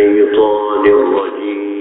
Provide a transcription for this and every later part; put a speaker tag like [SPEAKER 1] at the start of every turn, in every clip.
[SPEAKER 1] الشيطان الرجيم.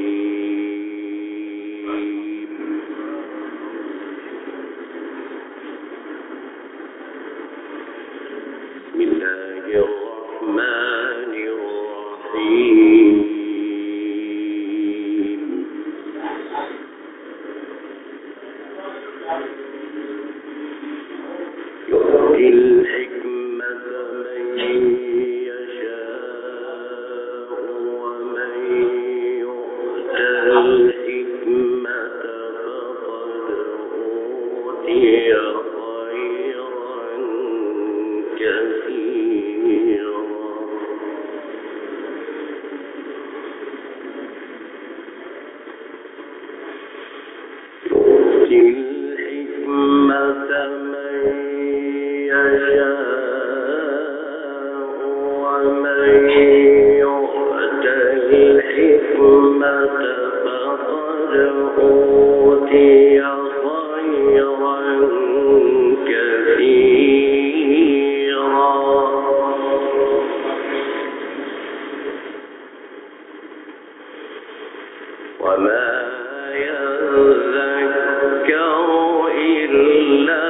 [SPEAKER 1] إلا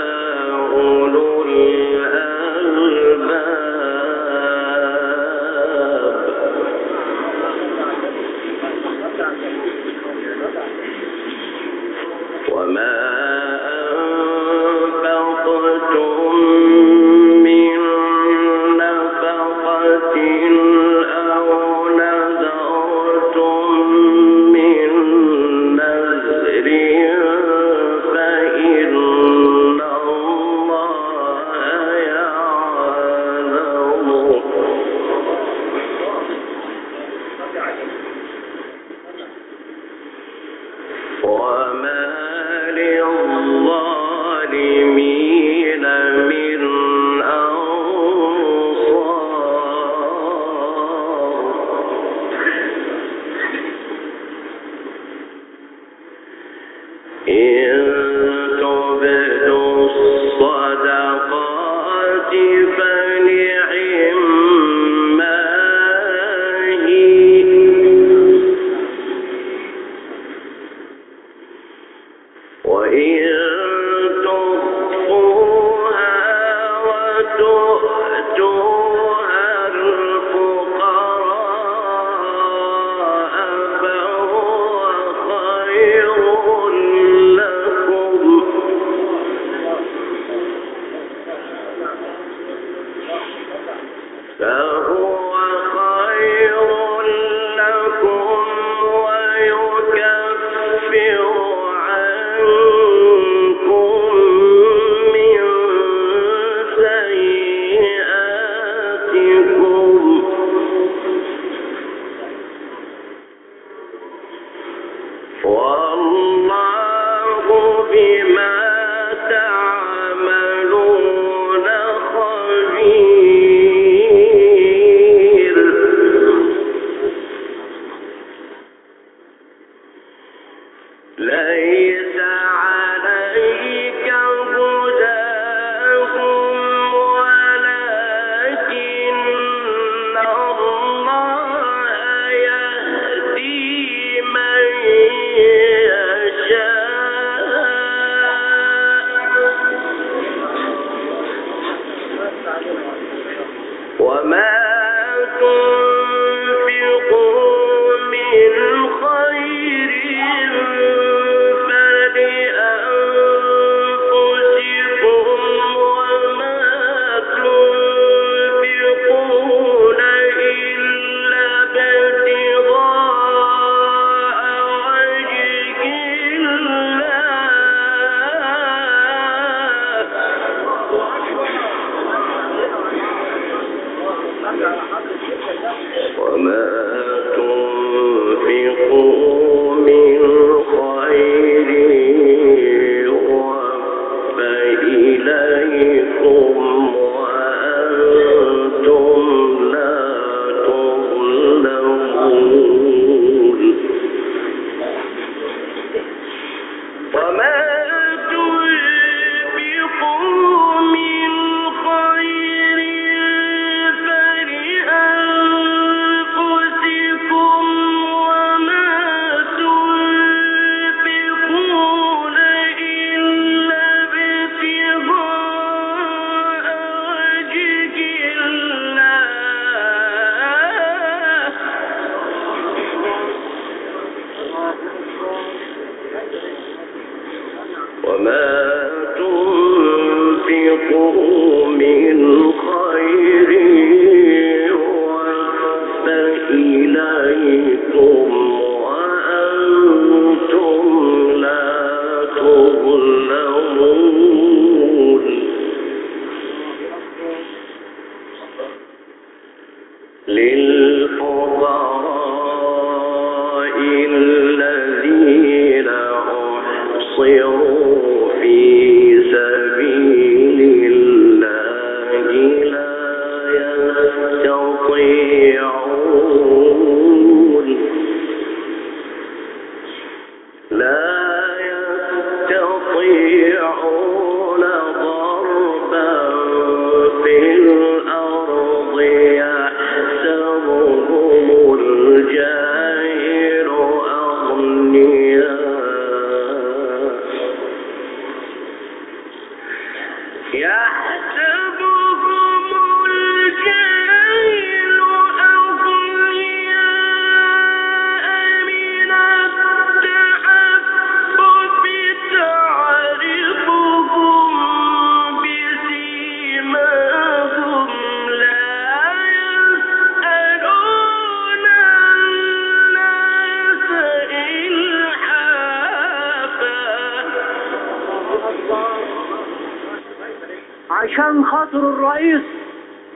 [SPEAKER 2] كان خاطر الرئيس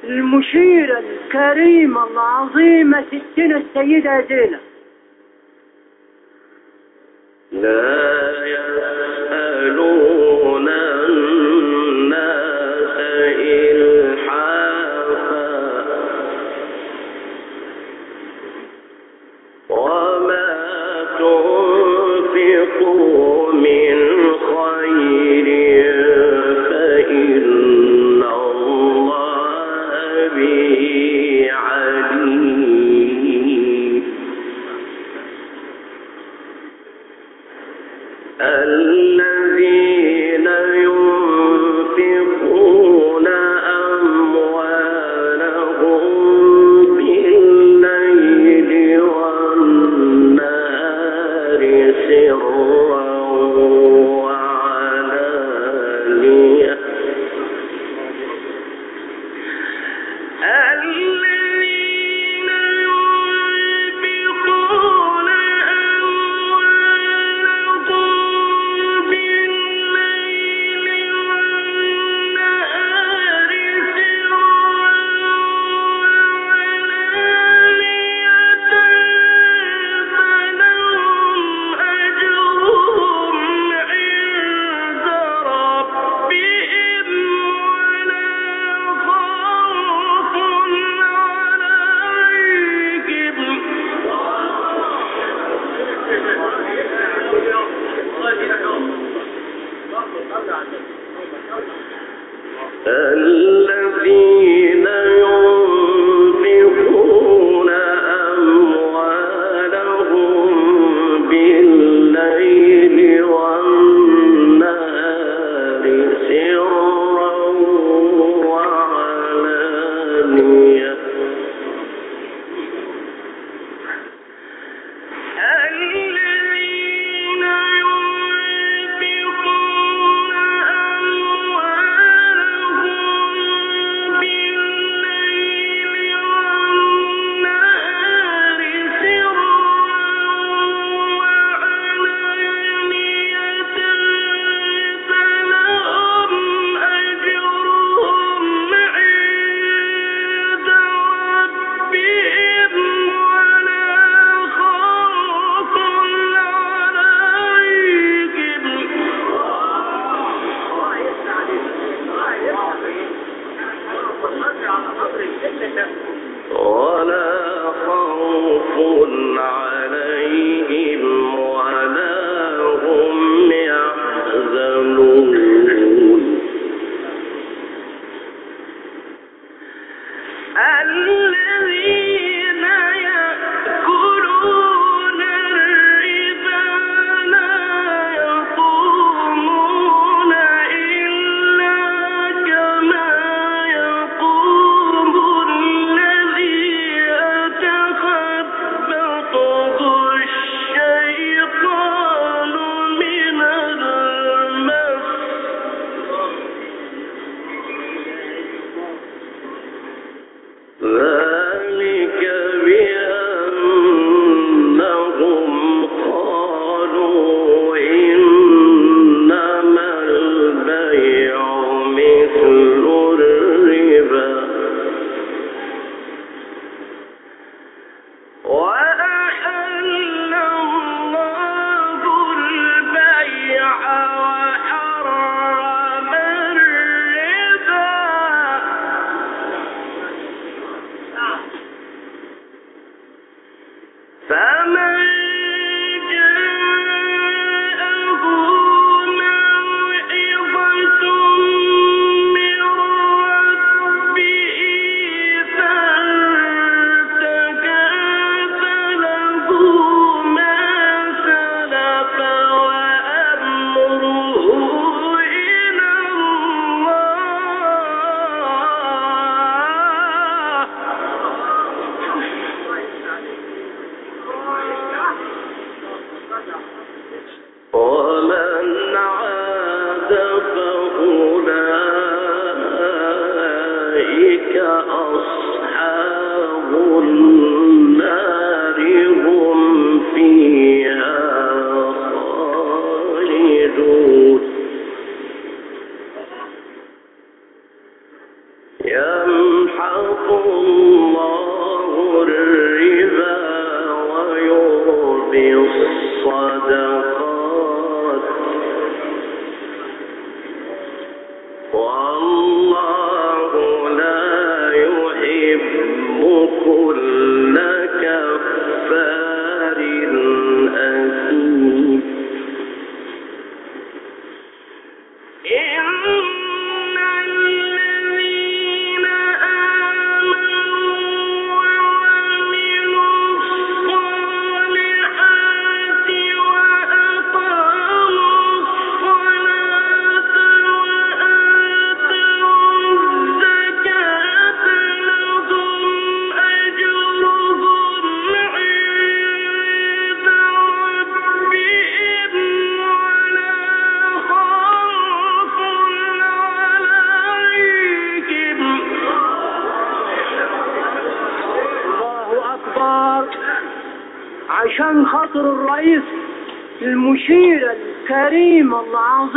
[SPEAKER 2] المشيرة الكريمة العظيمة ستنا السيدة زينب.
[SPEAKER 1] لا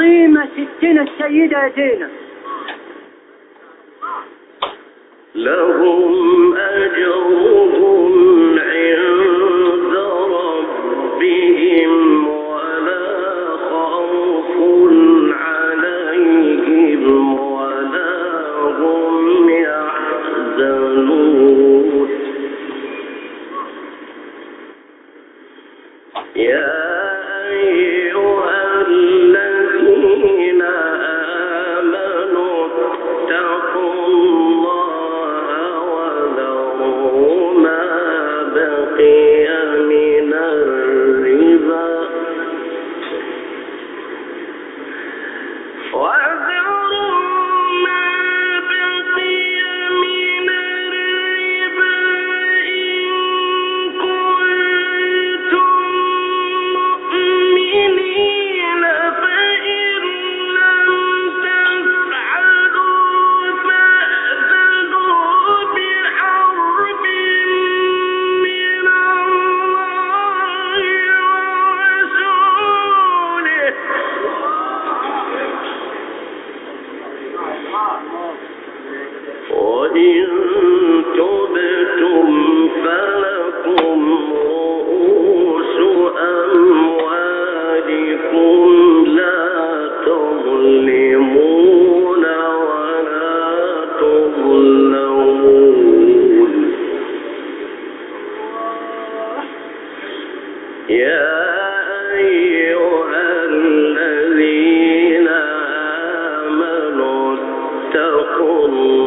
[SPEAKER 1] العظيمة ستنا السيدة زينب Senhor.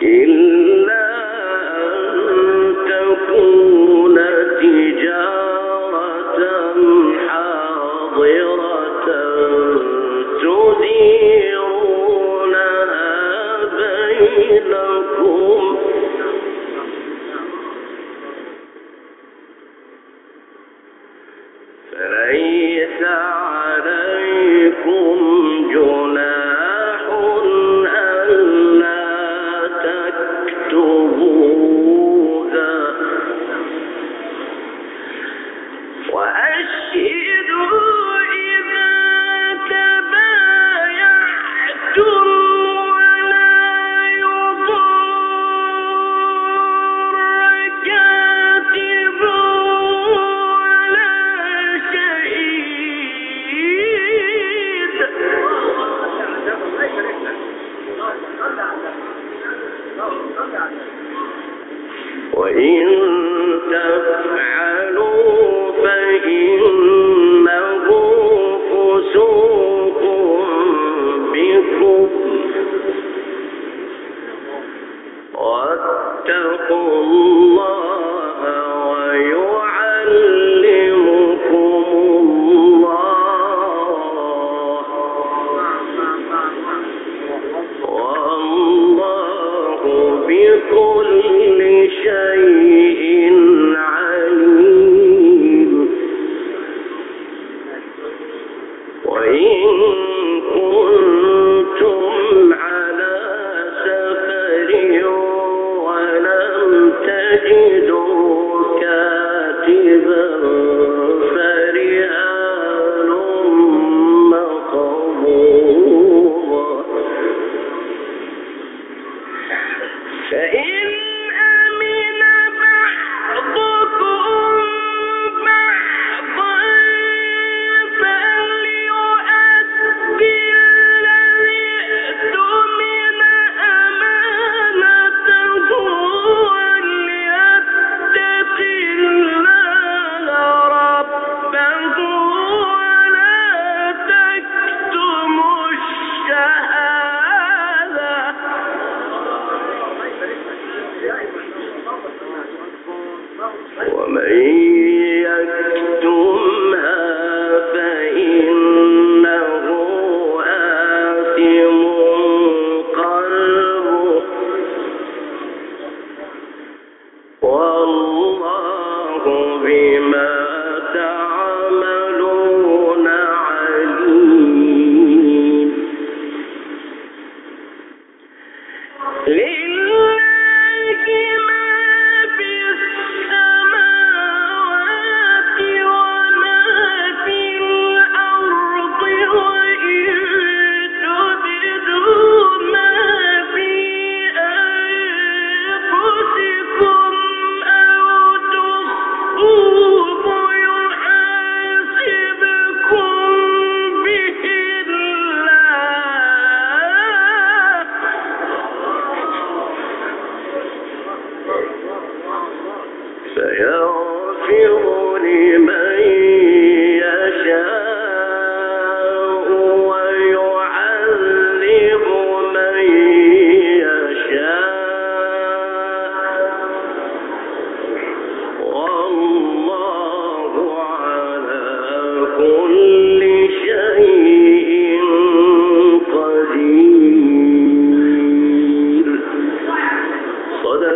[SPEAKER 1] ill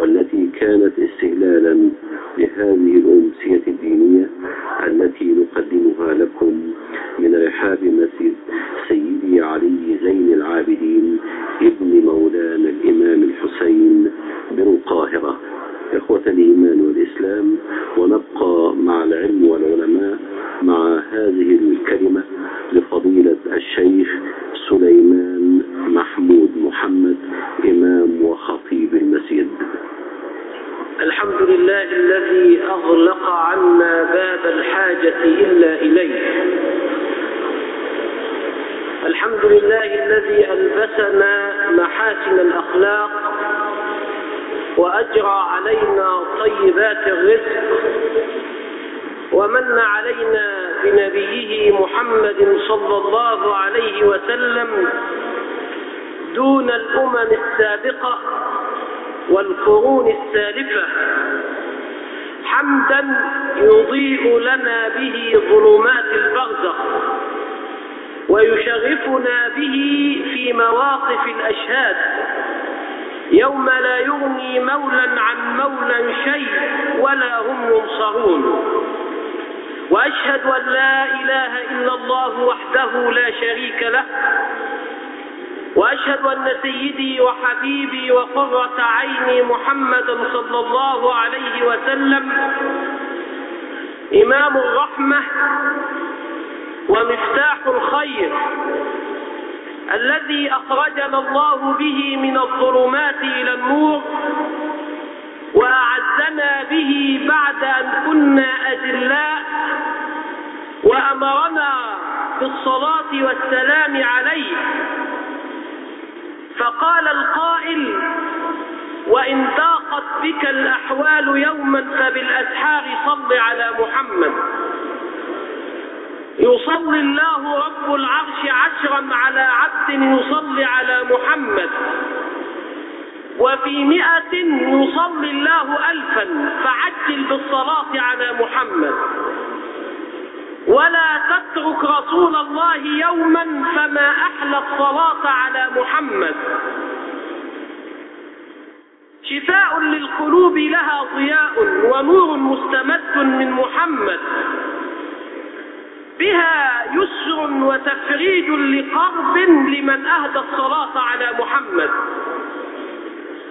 [SPEAKER 1] والتي كانت استهلالا لهذه الأمسية الدينية التي نقدمها لكم من رحاب مسجد
[SPEAKER 2] دون الأمم السابقة والقرون السالفة. حمدا يضيء لنا به ظلمات البرزخ ويشرفنا به في مواقف الأشهاد. يوم لا يغني مولا عن مولا شيء ولا هم ينصرون. وأشهد أن لا إله إلا الله وحده لا شريك له وأشهد أن سيدي وحبيبي وقرة عيني محمدا صلى الله عليه وسلم إمام الرحمة ومفتاح الخير الذي أخرجنا الله به من الظلمات إلى النور وأعزنا به بعد أن كنا أجلاء وأمرنا بالصلاة والسلام عليه فقال القائل وإن ضاقت بك الأحوال يوما فبالأسحار صل على محمد. يصلي الله رب العرش عشرا على عبد يصلي على محمد وفي مئة يصلي الله ألفا. ولا تترك رسول الله يوما فما أحلى الصلاة على محمد. شفاء للقلوب لها ضياء ونور مستمد من محمد. بها يسر وتفريج لقرب لمن أهدى الصلاة على محمد.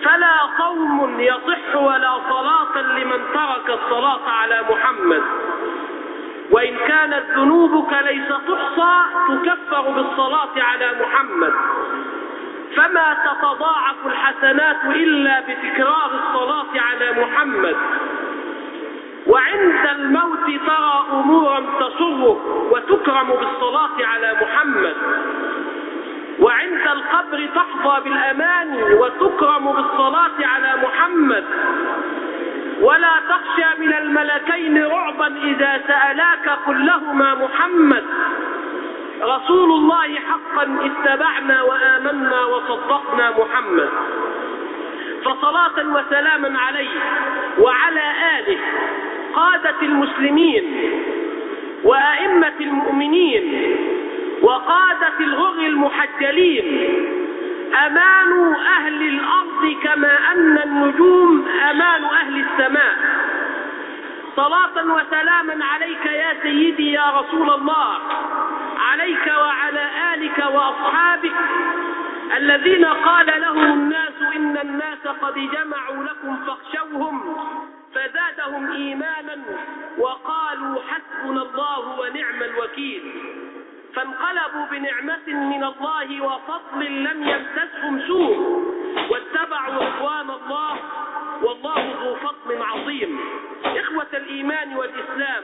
[SPEAKER 2] فلا صوم يصح ولا صلاة لمن ترك الصلاة على محمد. وإن كانت ذنوبك ليس تحصى تكفر بالصلاة على محمد. فما تتضاعف الحسنات إلا بتكرار الصلاة على محمد. وعند الموت ترى أمورا تسرك وتكرم بالصلاة على محمد. وعند القبر تحظى بالأمان وتكرم بالصلاة على محمد. ولا تخشى من الملكين رعبا إذا سألاك كلهما محمد. رسول الله حقا اتبعنا وآمنا وصدقنا محمد. فصلاة وسلاما عليه وعلى آله قادة المسلمين وأئمة المؤمنين وقادة الغر المحجلين أمان أهل الأرض كما أن النجوم أمان أهل السماء. صلاة وسلاما عليك يا سيدي يا رسول الله عليك وعلى آلك وأصحابك الذين قال لهم الناس إن الناس قد جمعوا لكم فاخشوهم فزادهم إيمانا وقالوا حسبنا الله ونعم الوكيل. فانقلبوا بنعمة من الله وفضل لم يمسسهم سوء واتبعوا رضوان الله والله ذو فضل عظيم. إخوة الإيمان والإسلام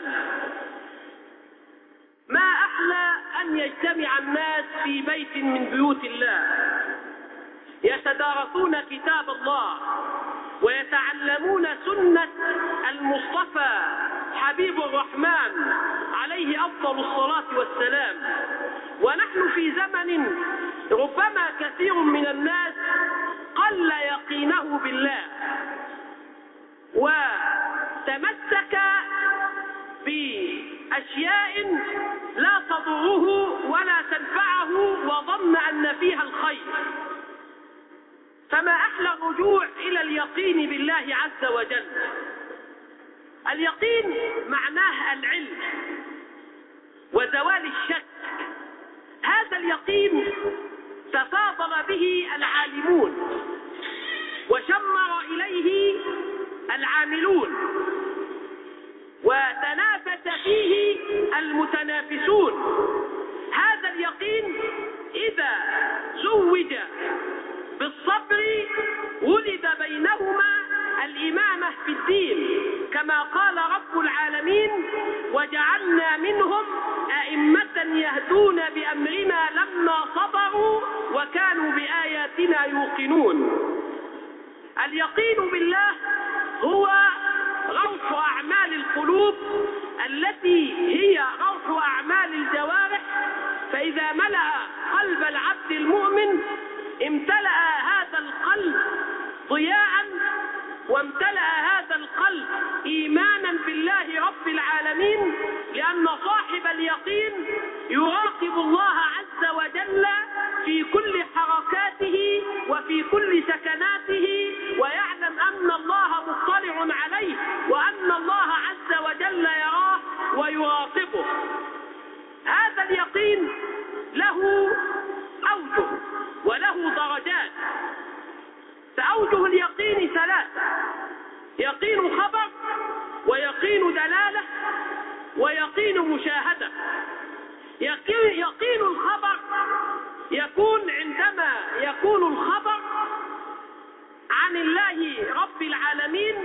[SPEAKER 2] ما أحلى أن يجتمع الناس في بيت من بيوت الله؟ يتدارسون كتاب الله ويتعلمون سنة المصطفى حبيب الرحمن عليه أفضل الصلاة والسلام. ونحن في زمن ربما كثير من الناس قل يقينه بالله وتمسك بأشياء لا تضره ولا تنفعه وظن أن فيها الخير. فما أحلى الرجوع إلى اليقين بالله عز وجل. اليقين معناه العلم وزوال الشك. هذا اليقين تفاضل به العالمون وشمر إليه العاملون وتنافس فيه المتنافسون. هذا اليقين إذا زوج بالصبر ولد بينهما الإمامة في الدين كما قال رب العالمين وجعلنا منهم أئمة يهدون بأمرنا لما صبروا وكانوا بآياتنا يوقنون. اليقين بالله هو روح أعمال القلوب التي هي روح أعمال الجوارح فإذا ملأ قلب العبد المؤمن امتلأ هذا القلب ضياء وامتلأ هذا القلب إيمانا بالله رب العالمين لأن صاحب اليقين يراقب الله عز وجل في كل حركاته وفي كل سكناته ويعلم أن الله مطلع عليه وأن الله عز وجل يراه ويراقبه. هذا اليقين له أوجه وله درجات. فأوجه اليقين ثلاثة يقين خبر ويقين دلالة يقين مشاهدة. يقين, يقين الخبر يكون عندما يكون الخبر عن الله رب العالمين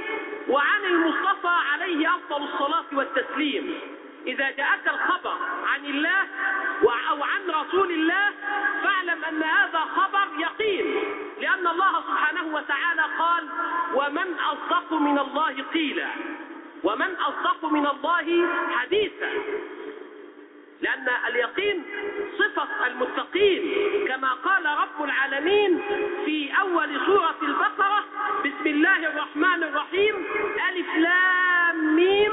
[SPEAKER 2] وعن المصطفى عليه أفضل الصلاة والتسليم. إذا جاءك الخبر عن الله أو عن رسول الله فاعلم أن هذا خبر يقين لأن الله سبحانه وتعالى قال ومن أصدق من الله قيلا ومن أصدق من الله حديثا. لأن اليقين صفة المتقين كما قال رب العالمين في أول سورة البقرة بسم الله الرحمن الرحيم ألف لام ميم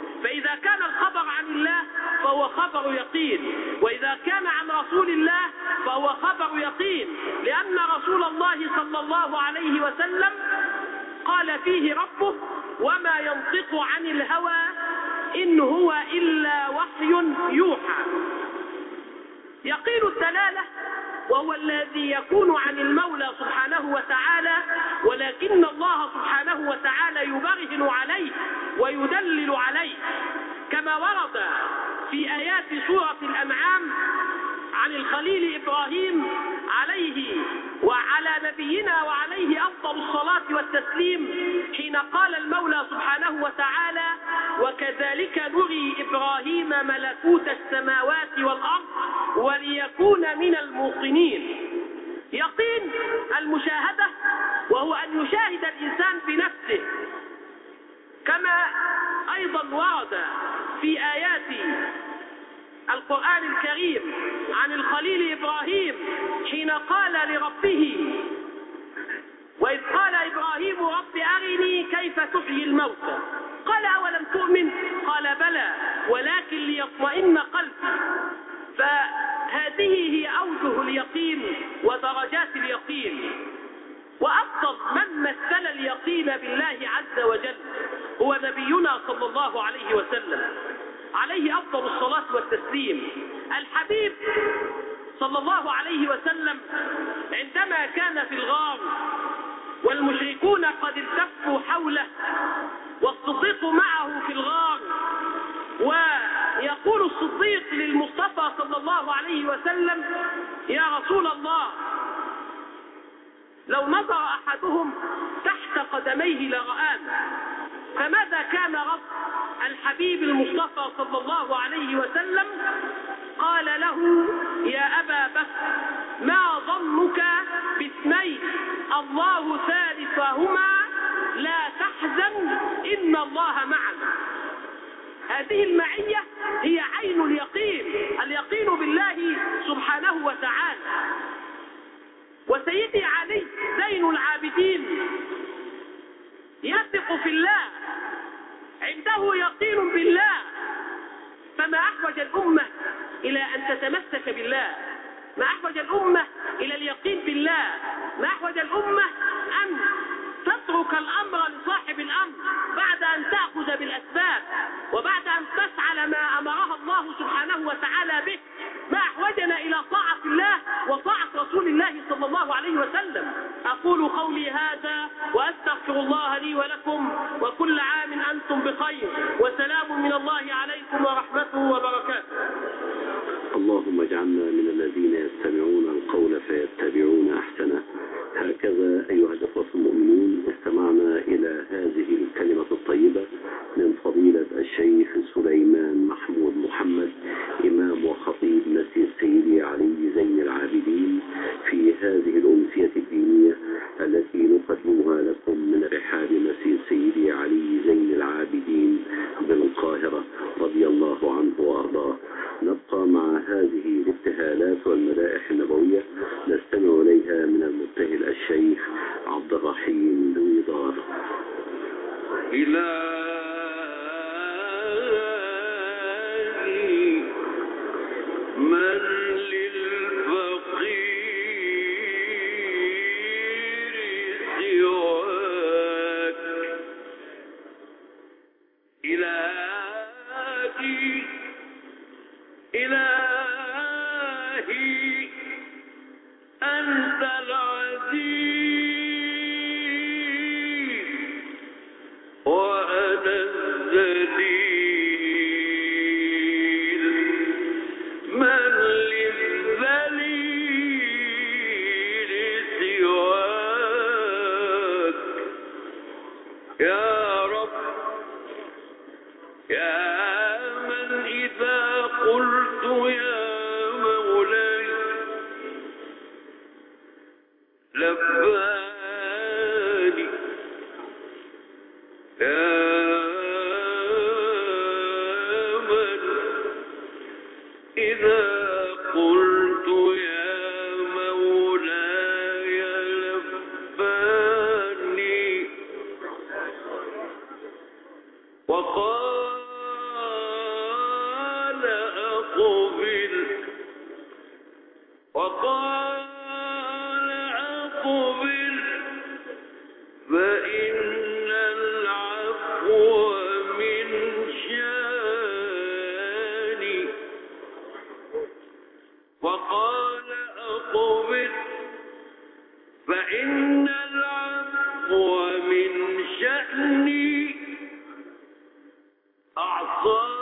[SPEAKER 2] فإذا كان الخبر عن الله فهو خبر يقين وإذا كان عن رسول الله فهو خبر يقين لأن رسول الله صلى الله عليه وسلم قال فيه ربه وما ينطق عن الهوى إن هو إلا وحي يوحى. يقين الدلالة وهو الذي يكون عن المولى سبحانه وتعالى ولكن الله سبحانه وتعالى يبرهن عليه ويدلل عليه. كما ورد في آيات سورة الأنعام عن الخليل إبراهيم عليه وعلى نبينا وعليه أفضل الصلاة والتسليم حين قال المولى سبحانه وتعالى وكذلك نري إبراهيم ملكوت السماوات والأرض وليكون من الموقنين يقين المشاهدة وهو أن يشاهد الإنسان بنفسه كما أيضا ورد في آيات القرآن الكريم عن الخليل إبراهيم حين قال لربه وإذ قال إبراهيم رب أرني كيف تحيي الموتى؟ قال أولم تؤمن؟ قال بلى ولكن ليطمئن قلبي. فهذه هي أوجه اليقين ودرجات اليقين. وأفضل من مثل اليقين بالله عز وجل هو نبينا صلى الله عليه وسلم. عليه أفضل الصلاة والتسليم. الحبيب صلى الله عليه وسلم عندما كان في الغار والمشركون قد التفوا حوله والصديق معه في الغار ويقول الصديق للمصطفى صلى الله عليه وسلم يا رسول الله لو نظر أحدهم تحت قدميه لرآنا فماذا كان رب الحبيب المصطفى صلى الله عليه وسلم؟ قال له يا أبا بكر ما ظنك باثنين؟ الله ثالثهما. لا تحزن إن الله معنا هذه المعية هي عين اليقين اليقين بالله سبحانه وتعالى. وسيدي علي زين العابدين يثق في الله. عنده يقين بالله. فما أحوج الأمة إلى أن تتمسك بالله. ما أحوج الأمة إلى اليقين بالله. ما أحوج الأمة أن تترك الأمر لصاحب الأمر.
[SPEAKER 3] ومن شأني أعصاني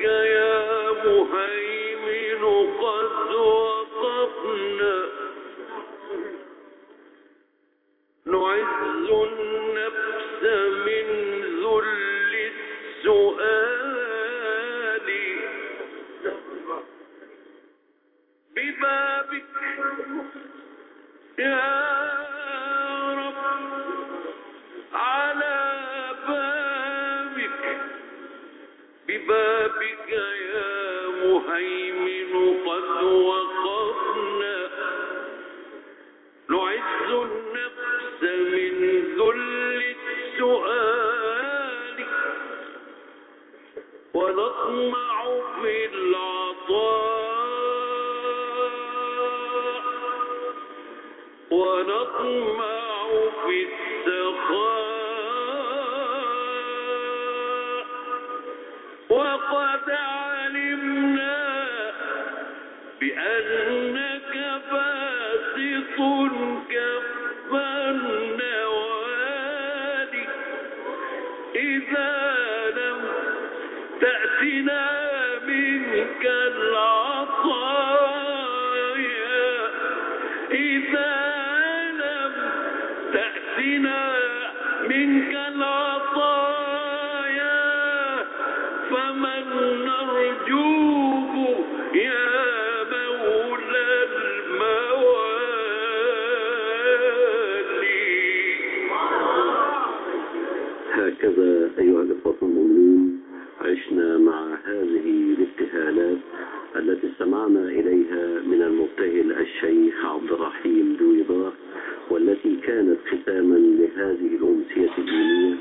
[SPEAKER 3] good. وقنا منك
[SPEAKER 4] العذاب استمعنا إليها من المبتهل الشيخ عبد الرحيم دويضة والتي كانت ختاما لهذه الأمسية الدينية